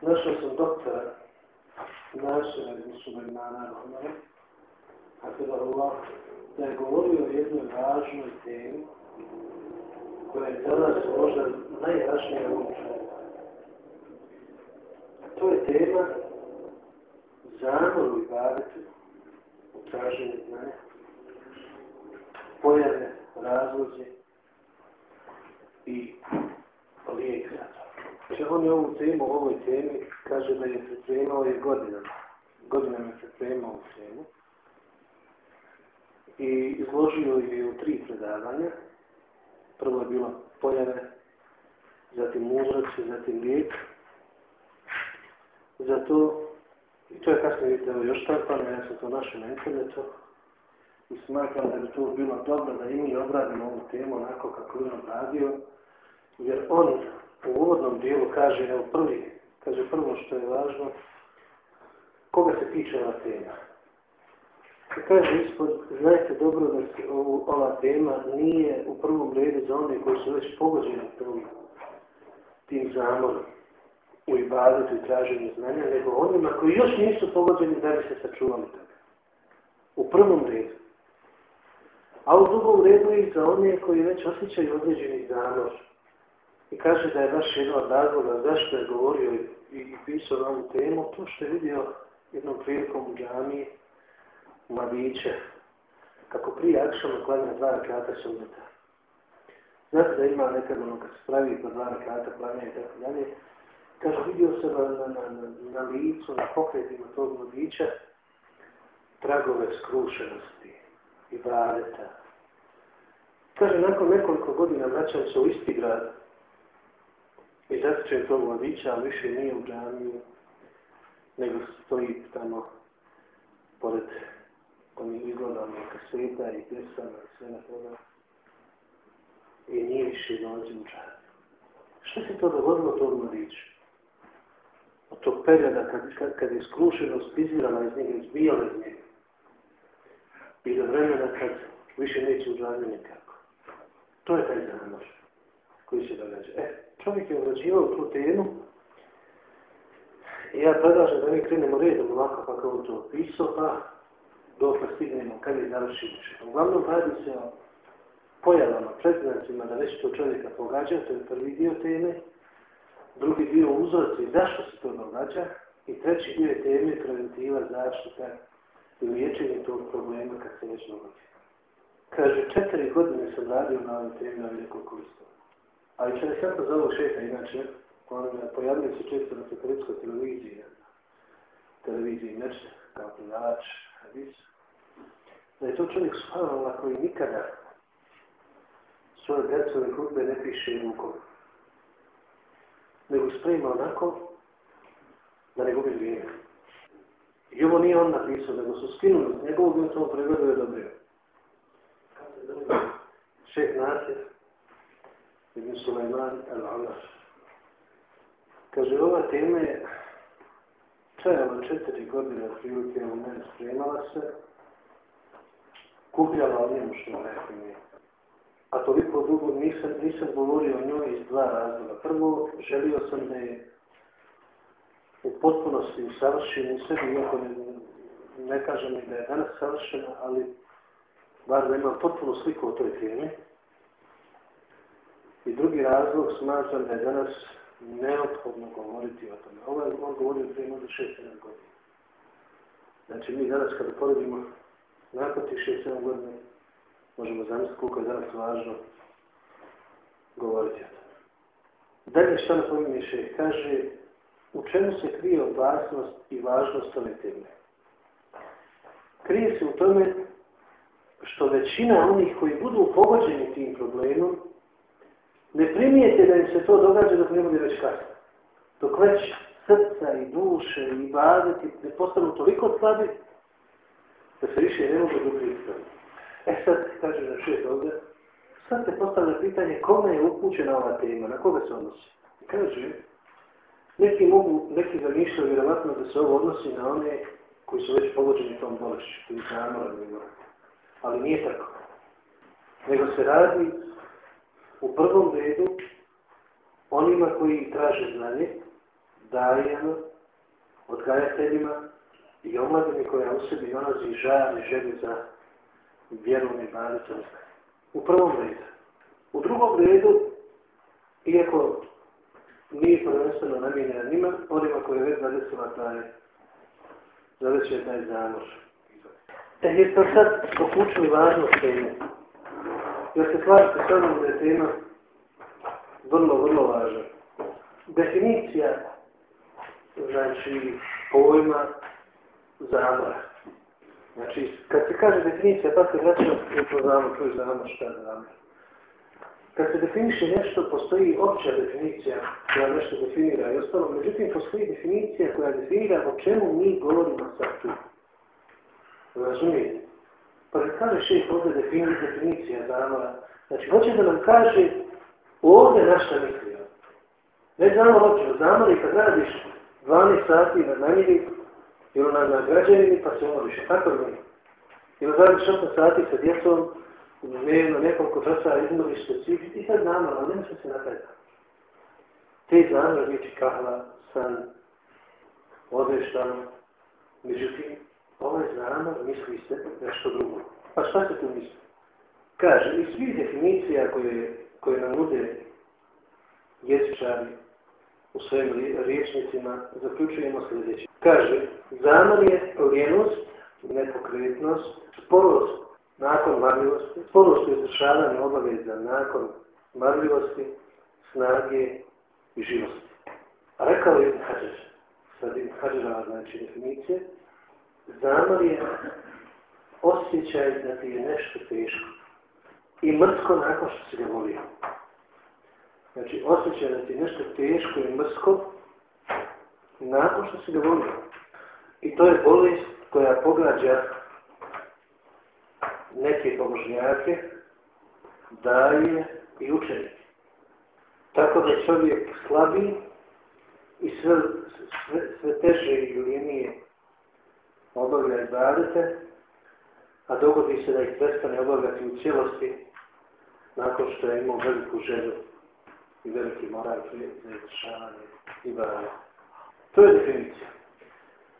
Našao sam doktora Nasira iz Sulemana Romana, a kada Allah, da je govorio o jednoj važnoj temi, koja je za nas možda najvažnija u To je tema zamor u ibadetu, u traženju znanja, pojave, razlozi i lijek za. Znači, on je ovu temu, o ovoj temi, kaže da je pripremao je godinama. Godinama je pripremao ovu temu. I izložio je u tri predavanja. Prvo je bilo pojave, zatim mudrosti, zatim lijek. Zato, i to je kasnije vidite još štampano, ja sam to našao na internetu, i smatram da bi to bilo dobro da i obradimo ovu temu onako kako je on radio, jer on u uvodnom dijelu kaže, evo prvi, kaže prvo što je važno, koga se tiče ova tema. I kaže ispod, znajte dobro da se ova tema nije u prvom redu za one koji su već pogođeni tom, tim zamorom u ibadetu i traženju znanja, nego onima koji još nisu pogođeni da bi se sačuvali toga. U prvom redu. A u drugom redu i za one koji već osjećaju određeni zamor i kaže da je baš jedan od razloga zašto je govorio i pisao na ovu temu, to što je vidio jednom prilikom u džamiji mladiće, kako prije akšama klanja dva rakata sunneta. Znate da ima nekad ono kad se pravi po dva rakata klanja i tako dalje, kaže vidio se na, na, na, na licu, na pokretima tog mladića, tragove skrušenosti i badeta. Kaže, nakon nekoliko godina vraćam se u isti grad, i zatiče tog mladića, više nije u džamiju, nego stoji tamo pored onih izgledama kaseta i pjesama i sve na toga. I nije više dođe u džamiju. Što se to dogodilo tog mladića? Od tog perioda kad, kad, kad je skrušenost izvirala iz njega, izbijala iz njega. I do vremena kad više neće u džamiju nikako. To je taj zamor koji se događa. E, čovjek je obrađivao tu temu i ja predlažem da mi krenemo redom ovako kako on to opisao, pa dok stignemo kad je završimo. Uglavnom radi se o pojavama, predznacima da već to čovjeka pogađa, to je prvi dio teme, drugi dio uzorci zašto se to događa i treći dio je teme preventiva, zaštita i liječenje tog problema kad se već događa. Kaže, četiri godine sam radio na ovoj temi na velikog koristova. A interesantno za ovog šeha, inače, on pojavljuje se često na satelitskoj televiziji, televiziji Nešto, kao predavač, hadis, da je to čovjek subhanallah koji nikada svoje djecove hudbe ne piše rukom. Nego sprema onako da ne gubi vrijeme. I ovo nije on napisao, nego su skinuli s njegovog i on to pregledao je dobrio. Šeh Nasir, Ibn Sulejman al-Amar. Kaže, ova tema je trajala četiri godine prilike u mene spremala se, kupljala o njemu što najfinije. A toliko dugo nisam, nisam govorio o njoj iz dva razloga. Prvo, želio sam da je u potpunosti usavršen u sebi, iako ne, ne kažem da je danas savršena, ali bar da ima potpuno sliku o toj temi. I drugi razlog smatram da je danas neophodno govoriti o tome. Ovo je on govorio prije možda 6-7 godina. Znači mi danas kada poredimo nakon tih 6-7 godina možemo zamisliti koliko je danas važno govoriti o tome. Dalje što napominje še, kaže u čemu se krije opasnost i važnost ove teme. Krije se u tome što većina onih koji budu pogođeni tim problemom ne primijete da im se to događa dok ne bude već kasno. Dok već srca i duše i badeti ne postanu toliko slabi da se više ne može dobro ispraviti. E sad, kaže na šest ovdje, sad se postavlja pitanje kome je upućena ova tema, na koga se odnosi. Kaže, neki mogu, neki zamišljaju vjerovatno da se ovo odnosi na one koji su već pogođeni tom bolešću, koji su namorani Ali nije tako. Nego se radi u prvom redu onima koji traže znanje, dajama, odgajateljima i omladini koja u sebi nalazi žar i želju za vjerom i baritom. U prvom redu. U drugom redu, iako nije prvenstveno namijenjena njima, onima koji je već zadesila taj, zadeće taj zamor. E, jeste sad dokučili važnost teme? Jer se slažete sa mnom da je tema vrlo, vrlo važna. Definicija, znači, pojma zamora. Znači, kad se kaže definicija, pa se vraća, je to znamo, to je znamo šta je zamor. Kad se definiše nešto, postoji opća definicija koja nešto definira i ostalo, međutim, postoji definicija koja definira o čemu mi govorimo sad tu. Razumijete? Pa kad kaže šef ovdje definicija zamora, znači hoće da nam kaže ovdje na šta mislio. Ne zamor opće, zamor i kad radiš 12 sati na namjeri ili na, na građevini pa se umoriš. Tako li? Ili radiš 8 sati sa djecom, dnevno nekoliko časa izmoriš se svih i sad zamor, ali nema se na taj Te zamor riječi kahla, san, odveštan, međutim, ovaj zamor misli se nešto drugo. Pa šta se tu misli? Kaže, iz svih definicija koje, koje nam nude jezičari u svojim riječnicima, zaključujemo sljedeće. Kaže, zamor je lijenost, nepokretnost, sporost nakon marljivosti, sporost u izvršavanju obaveza nakon marljivosti, snage i živosti. A rekao je Ibn sad Ibn Hađerova znači definicije, zamor je osjećaj da ti je nešto teško i mrsko nakon što si ga volio. Znači, osjećaj da ti je nešto teško i mrsko nakon što si ga volio. I to je bolest koja pogađa neke pobožnjake, daje i učenike. Tako da čovjek slabi i sve, sve, sve teže i ljenije obavlja ibadete, a dogodi se da ih prestane obavljati u cijelosti nakon što je imao veliku želju i veliki moral za izvršavanje ibadete. To je definicija.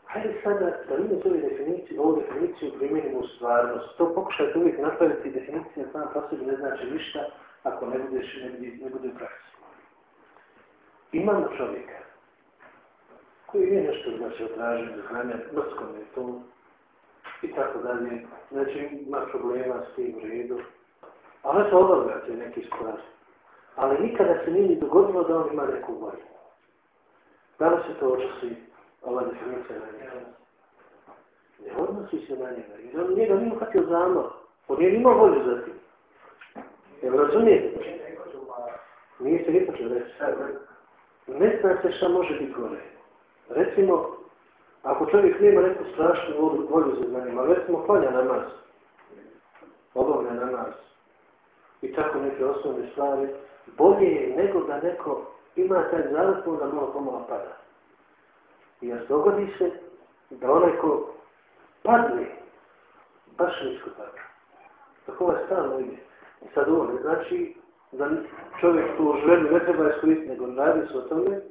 Hajde sada da mi ovu definiciju, ovu definiciju primjenimo u stvarnost. To pokušajte uvijek napraviti, definicija sam po sebi ne znači ništa ako ne budeš, ne, ne bude u praksi. Imamo čovjeka koji je nešto znači otraženje znanja, mrskom je to i tako dalje. Znači ima problema s tim redu. Ali to obavljate neki sporaz. Ali nikada se nije dogodilo da on ima neku volju. Da li se to očasi ova definicija na njega? Ne odnosi se na njega. Jer on njega nije uhvatio zamor. On nije imao volju za tim. Jel razumijete? Nije se nipoče reći. Ne zna se šta može biti gore. Recimo, ako čovjek nema neku strašnu volju za znanjem, ali recimo klanja namaz, obavlja namaz i tako neke osnovne stvari, bolje je nego da neko ima taj zavrtu da malo pomalo pada. Jer dogodi se da onaj ko padne, baš nisko pada. Tako ovaj stalno ide. I sad ovo ne znači da čovjek tu želju ne treba iskoristiti, nego radi se o tome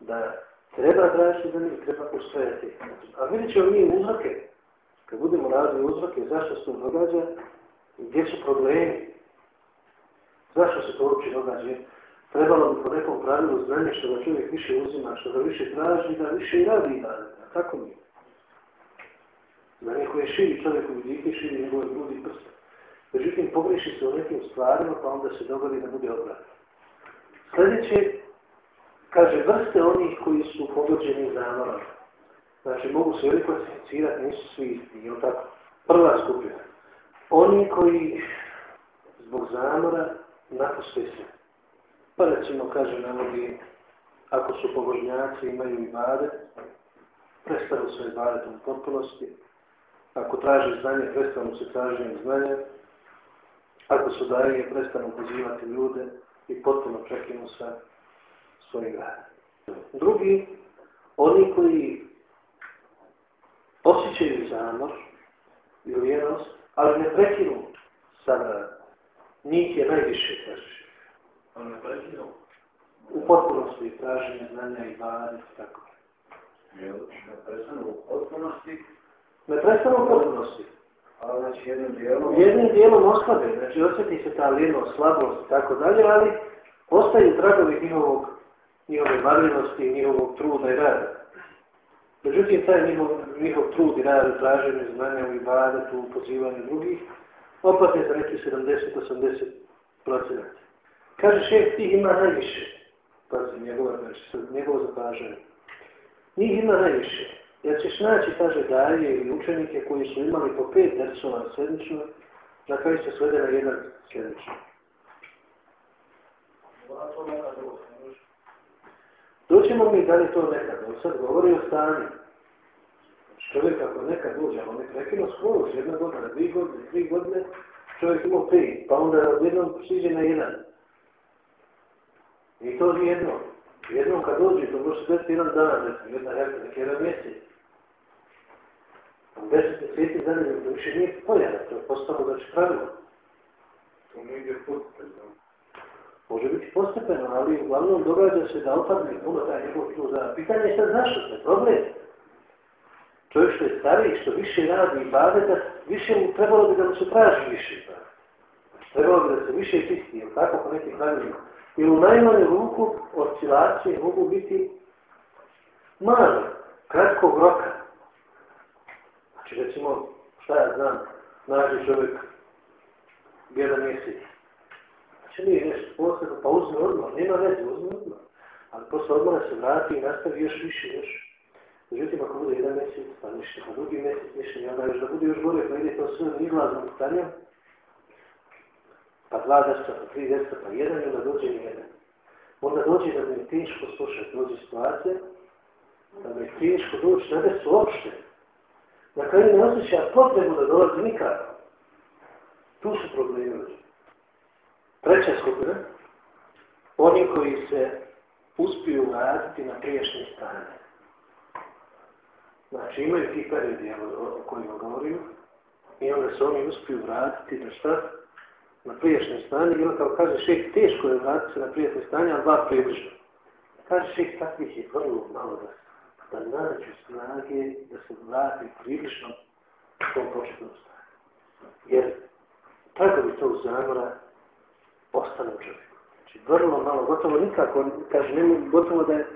da treba tražiti za njih, treba postojati. A vidjet ćemo mi uzroke, kad budemo radili uzroke, zašto se to događa, gdje su problemi, zašto se to uopće događa. Trebalo bi po nekom pravilu znanje što da čovjek više uzima, što da više traži, da više i radi i radi. A tako mi je. Znanje koje širi čovjeku vidike, širi njegove grudi prste. Međutim, pogreši se u nekim stvarima, pa onda se dogodi da bude obrat. Sljedeće, kaže, vrste onih koji su pogođeni zamorom. Znači, mogu se ovdje klasificirati, nisu svi isti, jel tako? Prva skupina. Oni koji zbog zamora napuste se. Pa recimo, kaže, navodi, ako su pobožnjaci, imaju i bade, prestanu svoje bade u potpunosti. Ako traže znanje, prestanu se traženjem znanja. Ako su daje, prestanu pozivati ljude i potpuno prekinu sa radom. Drugi, oni koji osjećaju zamor i ali ne prekinu sa. Njih je najviše, kaže. On ne prekinu u potpunosti traženje znanja i bade, tako. Jel, ne prestanu u potpunosti, Ne prestanu u potpunosti. ali znači jednim dijelom... Jednim dijelom oslabe, znači osjeti se ta lijenost, slabost i tako dalje, ali ostaju tragovi njihovog, njihove marljivosti, njihovog truda i rada. Međutim, taj njihov, njihov trud i rad u traženju znanja u ibadetu, u pozivanju drugih, opet je za neki 70-80 procenata. Kaže šef, ti ima najviše. Pazi, njegova, znači, njegovo zapažanje. Njih ima najviše. Jer ćeš naći, kaže, dalje ili učenike koji su imali po pet dersova sedmično, na kraju se svede na jedan sljedeći. Doćemo mi da li to nekad, on sad govori o stanju. Čovjek ako nekad uđe, on je prekinuo skoro, jedna godina, dvije godine, tri godine, čovjek imao pet, pa onda odjednom siđe na jedan. I to jedno. Jednom kad dođe, to može se desiti jedan dan, recimo, jedna jedna, neki jedan mjesec. U deset mjeseci za njim, to više nije pojava, to je postalo znači pravilo. To ne ide potpuno. Može biti postepeno, ali uglavnom događa se da opadne puno taj njegov trud. A pitanje je sad zašto se problem. Čovjek što je stariji, što više radi i badeta, više mu trebalo bi da mu se traži više. Trebalo bi da se više čisti, jel tako po nekim pravilima. Jer u najmanju ruku oscilacije mogu biti male, kratkog roka. Znači recimo, šta ja znam, nađe čovjek jedan mjesec. Nije nešto posebno, pa uzme odmah, nema veze, uzme odmah. Ali posle odmora se vrati i nastavi još više, još. Međutim, ako bude jedan mjesec, pa ništa, pa drugi mjesec, ništa, i onda još da bude još gore, pa ide to sve izlaznom stanjem, pa dva deska, pa tri deska, pa jedan, i onda dođe jedan. Onda dođe da mi je teško slušati, dođe situacija, da mi je teško doći na desu uopšte. Na kraju ne osjeća potrebu da dolazi nikako. Tu su problemi. Treća skupina, oni koji se uspiju vratiti na priješnje stanje. Znači imaju ti periodi o kojima govorim i onda se oni uspiju vratiti na šta? Na priješnje stanje i onda kao kaže šeh, teško je vratiti se na priješnje stanje, ali dva približno. Kaže šeh, takvih je vrlo malo da, da nađu snage da se vrati približno u tom početnom stanju. Jer tragovi tog zamora ostane u čovjeku. Znači, vrlo malo, gotovo nikako, kaže, ne, gotovo da je,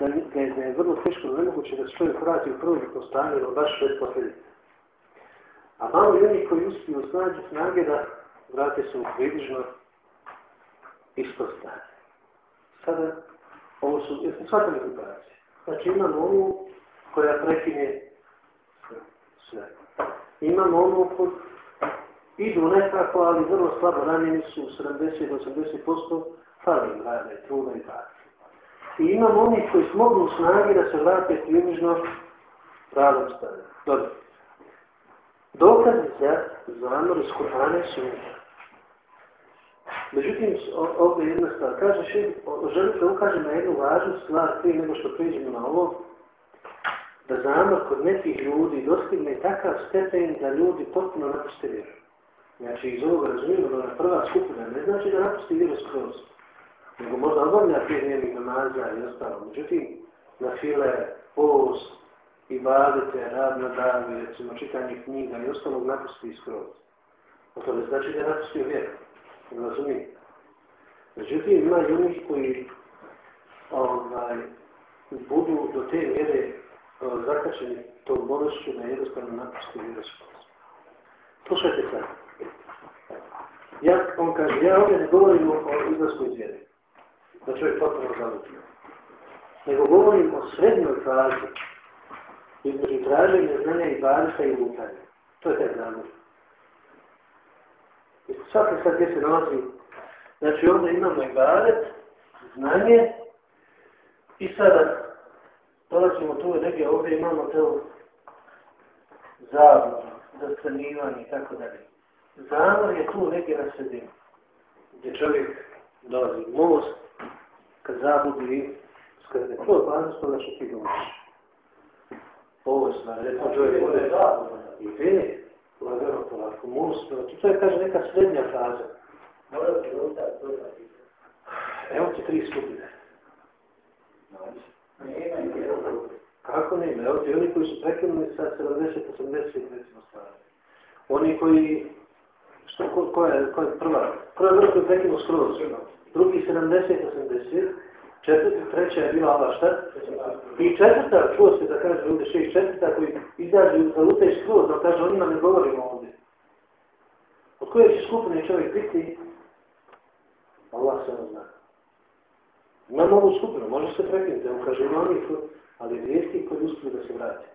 da, da, je, da je vrlo teško, nemoguće da se čovjek vrati u prvobitno stanje, no baš bez posljedice. A malo je oni koji uspiju snađu snage da vrate se u približno isto stanje. Sada, ovo su, jesmo shvatili preparacije. Znači, imamo onu koja prekine sve. Imamo onu idu nekako, ali vrlo slabo ranjeni su 70-80% fali im rade, truda i rade. I imamo onih koji smognu snagi da se vrate približno pravom stanju. Dobro. Dokazi za zamor iz Kur'ana su Međutim, ovdje je jedna stvar. Kaže še, želim da ukažem na jednu važnu stvar prije nego što priđemo na ovo, da zamor kod nekih ljudi dostigne takav stepen da ljudi potpuno napuste vjeru. Znači, iz ovoga razumijemo da ona prva skupina ne znači da napusti vjeru skroz, nego možda obavlja prije dnevnih namaza i ostalo. Međutim, na file, post, i bavite, rad na davi, recimo čitanje knjiga i ostalog napusti skroz. A to ne znači da je napustio vjeru. Ne razumijete. Međutim, ima i onih koji ovaj, budu do te mjere zakačeni tom bolešću da jednostavno napusti vjeru skroz. Slušajte sad. Ja, on kaže, ja ovdje ne govorim o izlasku iz vjere. Da čovjek potpuno zalutio. Nego govorim o srednjoj fazi između traženja znanja i barisa i lutanja. To je taj zamor. Svaki sad gdje se nalazi, znači ovdje imamo i baret, znanje, i sada dolazimo tu negdje, ovdje imamo to zabudu, zastanivanje i tako dalje. Zamor je tu negdje na sredini, gdje čovjek dolazi u most, kad zabudi, skrene. To je bazno što što ti dođeš. Ovo je stvar, recimo čovjek bude i vidi, lagano polako, most, to je kaže neka srednja faza. Evo ti tri skupine. Kako ne ime? Evo ti oni koji su prekinuli sa 70-80 recimo stvari. Oni koji, što, ko, koja, je, koja je prva? Prva koji prekinuo skroz. Drugi 70-80. Četvrti, treća je bila ova šta? I četvrta, čuo se da kaže ovdje šest četvrta koji izađu za lutaj skroz, da kaže o njima ne govorimo ovdje. Od koje će skupine čovjek biti? Allah se ne zna. Ima novu skupinu, može se prekinuti, on kaže ima onih, ali rijetki koji uspiju da se vrati.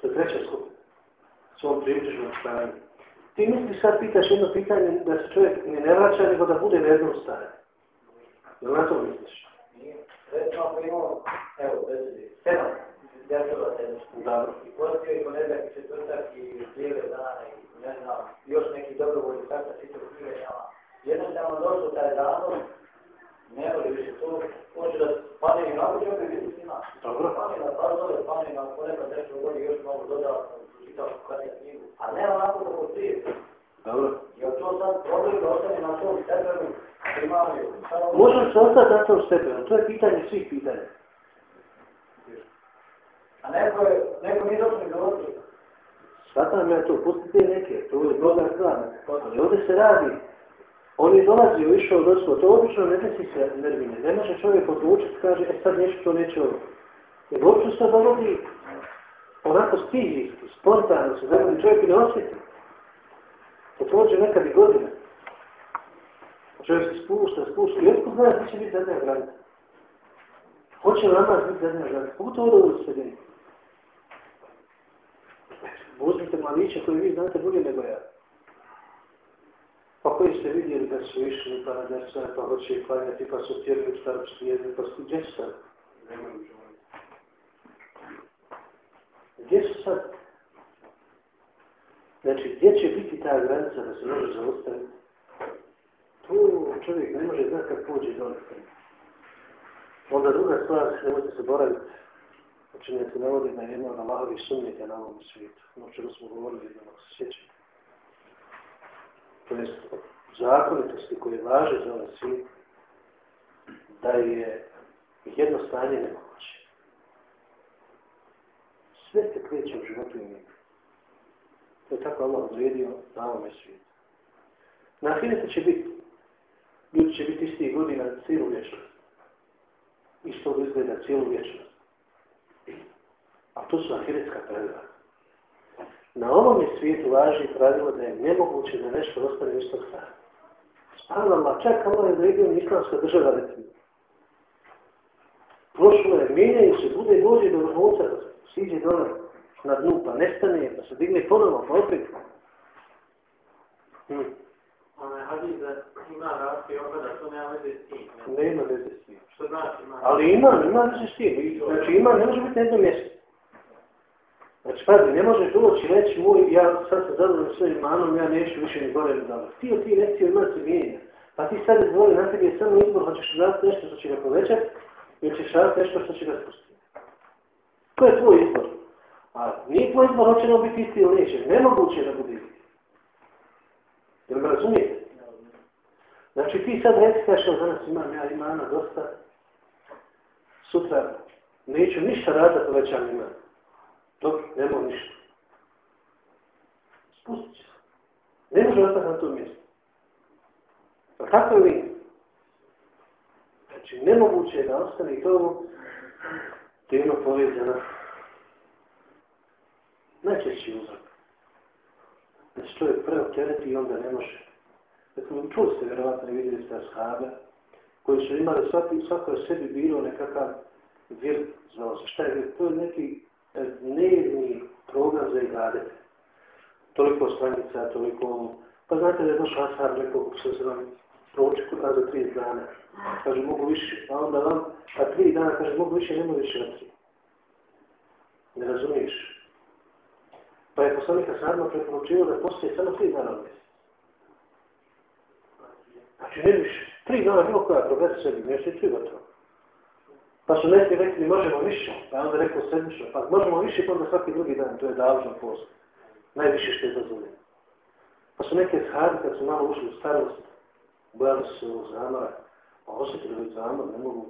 To je treća skupina. Svom približnom stanju. Ti misli sad pitaš jedno pitanje da se čovjek ne, ne vraća, nego da bude na jednom stanju. Jel na to misliš? Nije. Recimo ako imamo, evo, sedam dječova sedmička. Dobro. I postoji i ponedjak i četvrtak i lijeve dana i ne znam, još neki dobrovoljni karta sito knjigenjama. Jednostavno došlo taj dan, ne može više to, hoće da pane i nakon čovjek biti s njima. Dobro. Pane na par dole, pane na ponekad nešto vodi još malo dodatno, čitao kad je knjigu. A ne onako kako prije. Dobro. Jer to sad problem da ostane na tom stepenu primariju. Može se ostati na tom stepenu, to je pitanje svih pitanja. A neko je, neko nije došlo ni do oči. Svatam ja to, pustite neke, to je druga stvar. Ali ovdje se radi, on je dolazio, išao došlo, to obično ne desi se nervine. Ne može čovjek odlučiti, kaže, e sad neću to, neću ovo. Jer uopće se dovodi onako stihijski, spontano se dovodi, čovjek i ne osjeti. To prođe nekad i godina. Čovjek se spušta, spušta i otko zna da će biti zadnja granica. Hoće li namaz biti zadnja granica? Pogotovo da ulici sredini. Uzmite mladiće koji vi znate bolje nego ja. Pa koji ste vidjeli da su išli pa na desne, pa hoće i klanjati, pa su tjerili u starčki jezik, pa su gdje su sad? Gdje su sad? Znači, gdje će biti ta granica da se može zaustaviti? Tu čovjek ne može znati kad pođe dole. Onda druga stvar, nemojte se boraviti, učinje se navodi da je jedna od Allahovih sunnita na ovom svijetu. Ono čemu smo govorili, ako se sjećate. To jest zakonitosti koje važe za ovaj svijet, da je jedno stanje nemoguće. Sve se kreće u životu i. To je tako Allah odredio na ovome svijetu. Na ahiretu će biti, ljudi će biti istih godina cijelu vječnost. Isto izgleda cijelu vječnost. A to su ahiretska pravila. Na ovome svijetu važi pravilo da je nemoguće da nešto ostane istog stanja. Spanama, čak Allah je odredio islamska država, recimo. Prošlo je, mijenjaju se, bude dođe do vrhovca, da siđe dole na dnu, pa nestane, pa se digne ponovo, pa opet. Hmm. Nema veze s tim. ne? Nema veze s tim. Što znači ima? Ali ima, ima veze s tim. Znači ima, ne može biti na jednom mjestu. Znači, pazi, ne možeš doći i reći moj, ja sad sam zadovoljan svojim imanom, ja neću više ni gore ni dole. Htio ti nekcio iman se mijenja. Pa ti sad izvoli na tebi je samo izbor, hoćeš raditi nešto što će ga povećati ili ćeš raditi nešto što će ga spustiti. To je tvoj izbor. A nije tvoj izbor, hoće li biti isti ili neće. Nemoguće je da bude isti. Jel me razumijete? Znači ti sad reci što danas imam ja imana dosta, sutra neću ništa raditi, povećam iman. Dok nemamo ništa. Spustit će se. Ne može ostati na tom mjestu. Pa kako je vi? Znači, nemoguće je da ostane i to tema povezana. Najčešći uzrok. Znači, čovjek preoptereti i onda ne može. Dakle, čuli ste vjerovatno i vidjeli ste ashabe, koji su imali svaki, svako je sebi bilo nekakav vir, znao se šta je vir, to je neki dnevni program za ibadet. Toliko stranica, toliko... Pa znate da je došao Ashab, što se vam prouči Kur'an za 30 dana. Kaže, mogu više. A onda vam, a tri dana, kaže, mogu više, nemoj više od tri. Ne razumiješ. Pa je poslanik Ashabima preporučio da postoje samo tri dana od mjeseca. Znači, ne više. Tri dana bilo koja provede sebi, mjesec i gotovo. Pa su neki rekli, možemo više, pa onda rekao sedmično, pa možemo više, pa onda svaki drugi dan, to je davžan post. Najviše što je dozvoljeno. Pa su neke shadi, kad su malo ušli u starost, bojali se ovog zamora, pa osjetili ovog zamor, ne mogu,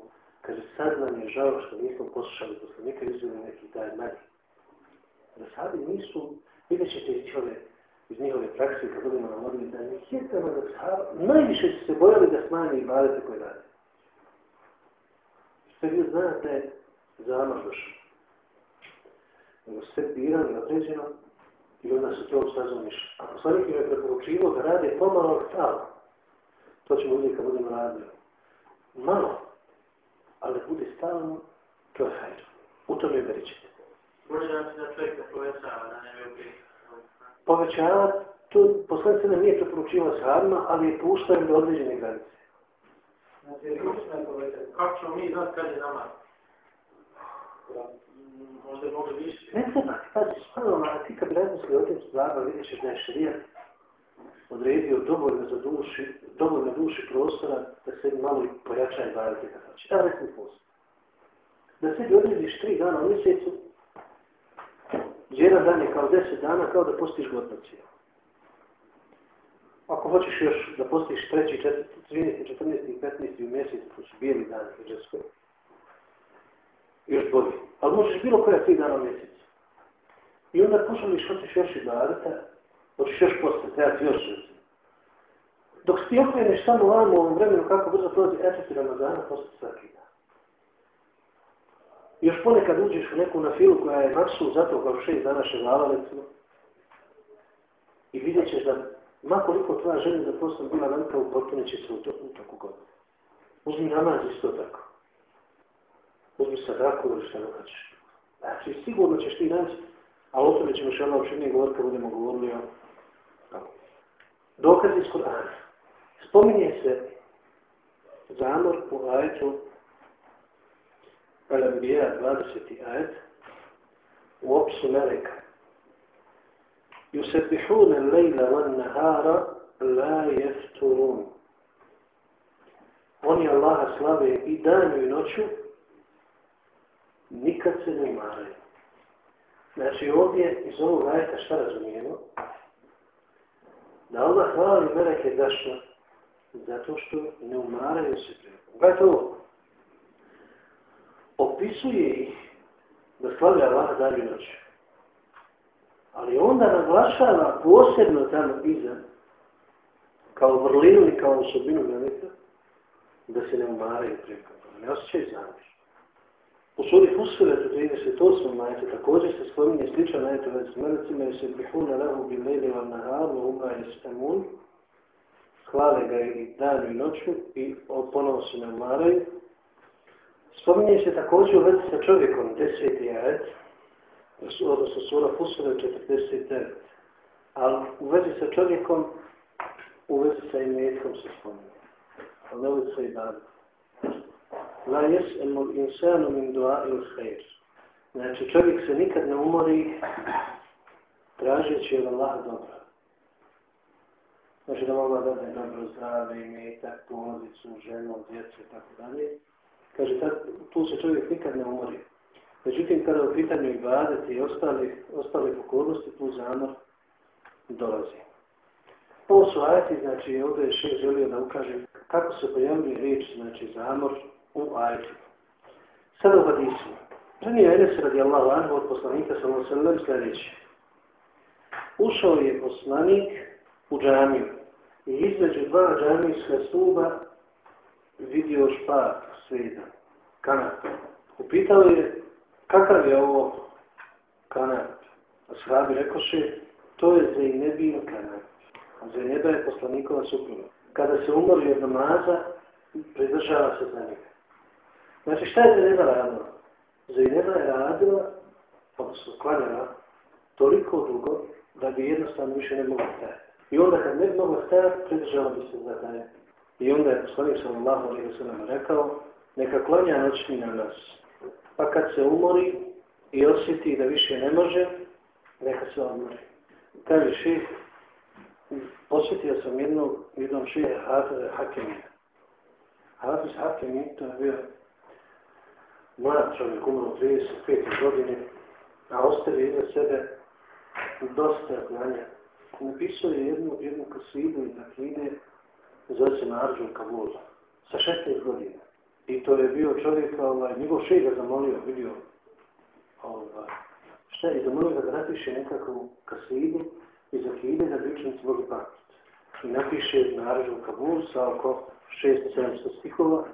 Kaže, sad nam je žao što nismo poslušali poslanika i uzeli neki taj manji. Da sahabi nisu, vidjet ćete iz njihove, iz njihove prakse kad budemo navodili da njih jednama da sahaba, najviše su se bojali da smanje i badete koje rade. Sve vi znate zamah došao. Nego sve birali određeno i onda su to sazvom išli. A poslanik im je preporučivo da rade pomalo stalo. To ćemo uvijek kad budemo radili. Malo, ali bude stalno, to je hajr. U tome beri ćete. Može da se da čovjek ne povećava, da ne bi opet... Povećava, to poslanik se nam nije preporučivao sahabima, ali je puštao im do određene granice. Znači. Kako ćemo mi znati kad je namaz? Možda može više. Ne treba, ti pazi, stvarno, a ti kad bi razmislio o tim stvarima, vidjet ćeš da je šarijat odredio dovoljno za duši, dovoljno duši prostora da se malo i pojača i bavite kad hoće. Evo recimo post. Da sebi odrediš tri dana u mjesecu, jedan dan je kao deset dana, kao da postiš cijelu. Ako hoćeš još da postiš treći, četvrti, 13, 14 i 15 u mjesec, to su bijeli dani, Hrvatskoj. Još bolje. Ali možeš bilo koja tri dana u mjesecu. I onda poželiš, hoćeš još i badata, hoćeš još postati, treba ti još žesti. Dok ti okreneš samo vamo u vremenu kako brzo prolazi efekti Ramazana, postati svaki dan. Još ponekad uđeš u neku nafilu koja je maksu zato kao šest dana ševala, recimo. I vidjet ćeš da makoliko tvoja želja za postom bila velika, upotpunit će se u, to, u toku godine. Uzmi namaz isto tako. Uzmi sadaku ili šta hoćeš. Znači, sigurno ćeš ti naći, ali o tome ćemo še malo učinije govoriti kad budemo govorili o dokaz iz Kur'ana. Spominje se zamor u ajetu Al-Anbiya 20. ajet u opisu Meleka. Yusebihune lejla van nahara la jefturun. Oni Allaha slave i danju i noću, nikad se ne maraju. Znači ovdje iz ovog ajeta šta razumijemo? Da Allah hvali meleke zašto? Zato što ne umaraju se prema. Gledajte ovo. Opisuje ih da slavlja Allah dan i noć. Ali onda naglašava posebno tamo iza, kao vrlinu i kao osobinu meleka, da se ne umaraju prilikom. Ne osjećaju zamir. U suri Fusilet u 38. majetu također se spominje sličan vezi s melecima i se prihuna lehu bi lejli vam naharu uga i stamun. Hvale ga i danju i noću i ponovo se ne umaraju. Spominje se također u vezi sa čovjekom, deseti ajet, odnosno sura Fusilet 49. Ali u vezi sa čovjekom, u vezi sa imetkom se spominje. Vezi sa ibadetom. La jes'emu insanu min dua il khair. Znači, čovjek se nikad ne umori tražeći od Allaha dobro. Znači da mogla da je dobro zdrave, imetak, porodicu, ženu, djecu i tako dalje. Kaže, tak, tu se čovjek nikad ne umori. Međutim, kada u pitanju ibadet i ostali, ostale pokornosti, tu zamor dolazi. Ovo su ajati, znači ovdje je še želio da ukaže kako se pojavljuje riječ, znači zamor, u ajetu. Sada u hadisu. Prenio Enes radi Allahu anhu od poslanika sallallahu sallam sljedeći. Ušao je poslanik u džamiju i između dva džamijska stuba vidio špat sveda, kanat. Upitao je kakav je ovo kanat. A sahabi rekoše, to je Zajnebin kanat. A Zajneba je poslanikova supruga. Kada se umori od namaza, pridržava se za njega. Znači šta je Zaineba radila? Zaineba je radila, odnosno klanjala, toliko dugo da bi jednostavno više ne mogla stajati. I onda kad ne bi mogla stajati, pridržala bi se za taj. I onda je poslanik sallallahu alaihi wa sallam rekao, neka klanja noćni na nas. Pa kad se umori i osjeti da više ne može, neka se odmori. Kaže ših, posjetio sam jednog, jednom ših Hafiza Hakemija. Hafiz Hakemija, to je bio mlad čovjek umro u 35. godine, a ostavio iza sebe dosta znanja. Napisao je jednu, jednu kasidu iz Akide, zove se Marđu Kabula, sa 16 godina. I to je bio čovjek, ovaj, njegov šej ga zamolio, vidio, ovaj, šta je, zamolio da napiše nekakvu kasidu iz akide da bi učenici pamtiti. I napiše naređu Kabul sa oko 600-700 stihova,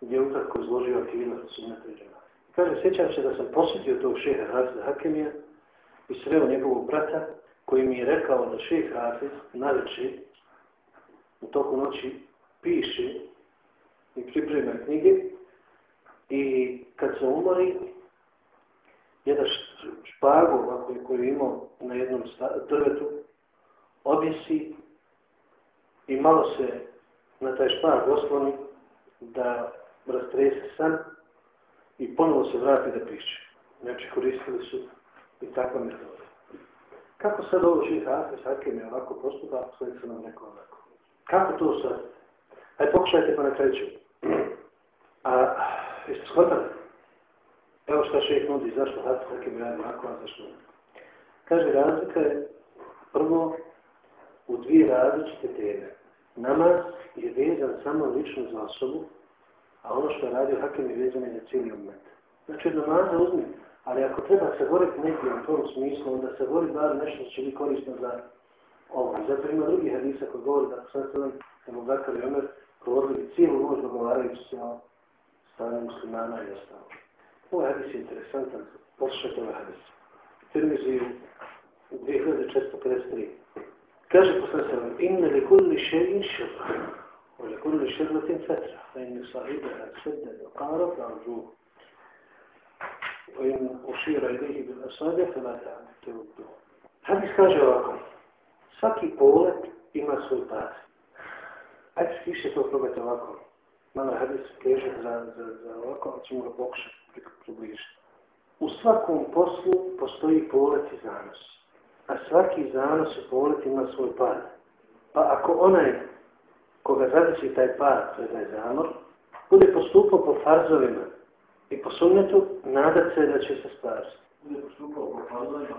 gdje je utakko izložio akidu sunnata i džemata. Kaže, sjećam se da sam posjetio tog šeha Hazda Hakemija i sreo njegovog brata koji mi je rekao da šeh Hafiz naveče u toku noći piše i priprema knjige i kad se umori jedan špagu ovako koji je imao na jednom drvetu objesi i malo se na taj špag osloni da rastrese san i ponovo se vrati da piše. Znači koristili su i takva metoda. Kako sad ovo ših Hafiz Hakem je ovako postupa, sve se nam rekao ovako. Kako to sad? Ajde pokušajte pa na kraju A, jeste shvatali? Evo šta šeh nudi, zašto Hafiz Hakem radi ovako, a zašto? Kaže, razlika je prvo u dvije različite teme. Namaz je vezan samo lično za osobu, a ono što je radio Hakem je vezan za cijeli umet. Znači, od namaza uzmi, ali ako treba se govoriti neki u tom smislu, onda se govori bar nešto što će biti korisno za ovo. Zato ima drugi hadisa koji govori da sam Ebu Bakar i Omer provodili cijelu noć dogovarajući se o stanju muslimana i ostalo. Ovaj hadis je interesantan, poslušajte ovaj hadis. Tirmizi u 2453. Kaže poslanicama, inne li kulli še'in širra, o li kulli širratin fetra, fa inni sahibaha sedde do qara fa arđuhu. وإن أشير إليه بالأصابع فلا تردوه. Hadis kaže ovako, svaki polet ima svoj pad. Ajde više to probajte ovako. Malo hadis težak za, za, za ovako, ali ćemo ga pokušati približiti. U svakom poslu postoji polet i zanos. A svaki zanos u polet ima svoj pad. Pa ako onaj koga zadesi taj pad, to je taj zamor, bude postupao po farzovima i po sunnetu nadat se da će se spasiti. Bude postupao po farzovima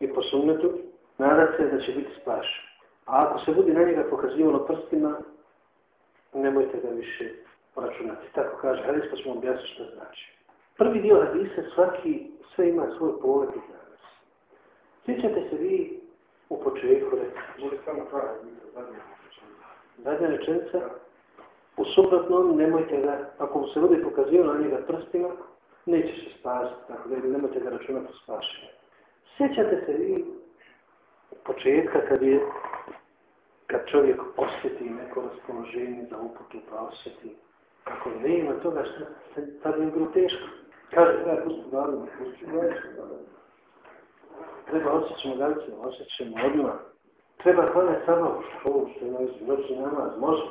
i po sunnetu nadat se da će biti spašen. A ako se bude na njega pokazivalo prstima, nemojte ga više računati. Tako kaže hadis, pa ćemo objasniti što znači. Prvi dio hadisa, svaki, sve ima svoj pogled i danas. Sjećate se vi u početku, recimo. samo Zadnja rečenica. U suprotnom, nemojte ga, ako se bude pokazivalo na njega prstima, neće se spasiti, tako da nemojte ga računati u spašenje. Sjećate se vi početka kad je kad čovjek osjeti neko raspoloženje za uputu pa osjeti kako nema toga što se tad je bilo teško. Kaže, treba pustiti glavu, pustiti glavu. Treba osjećamo galice, osjećamo odmah. Treba klanjati samo što što je noći, noći namaz, može.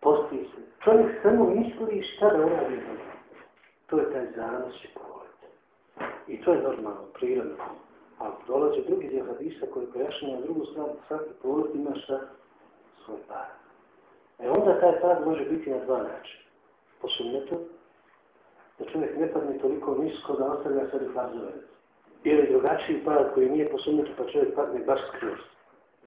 Posti se. Čovjek samo misli šta da uradi. To je taj zanos i pogled. I to je normalno, prirodno. A dolazi drugi dio hadisa koji pojašnjava drugu stranu, svaki pogled ima šta svoj pad. E onda taj pad može biti na dva načina. Po sunnetu, da čovjek ne padne toliko nisko da ostavlja sebi farzove. Ili drugačiji pad koji nije po sunnetu pa čovjek padne baš skroz.